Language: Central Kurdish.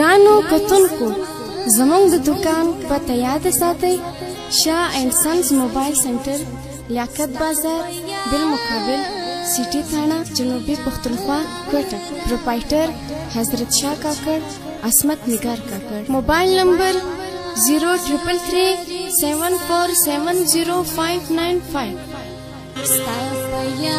گران و کتونکو زمونږ د دوکان پته یاد ساتئ شاه اینډ سنز موبایل سنټر لیاقت بازار بالمقابل سیټي تھانه جنوبي پښتونخوا کوټه پروپرایټر حضرت شاه کاکړ عصمت نگار کاکړ موبایل نمبر 03337470595 ستایل پیا